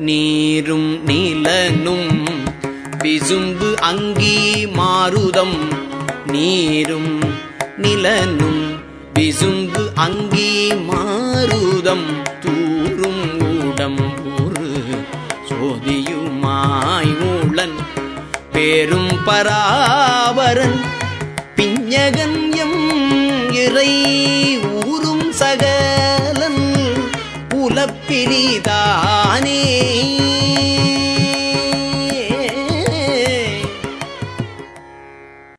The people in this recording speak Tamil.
நீரும் நீலனும் விசும்பு அங்கி மாருதம். நீரும் நிலனும் விசும்பு அங்கி மாருதம். தூரும் உடம்பூறு சோதியுமாய் ஊழன் பேரும் பராவரன் பிஞ்சகன் எம் இறை அளப்பிரிதானே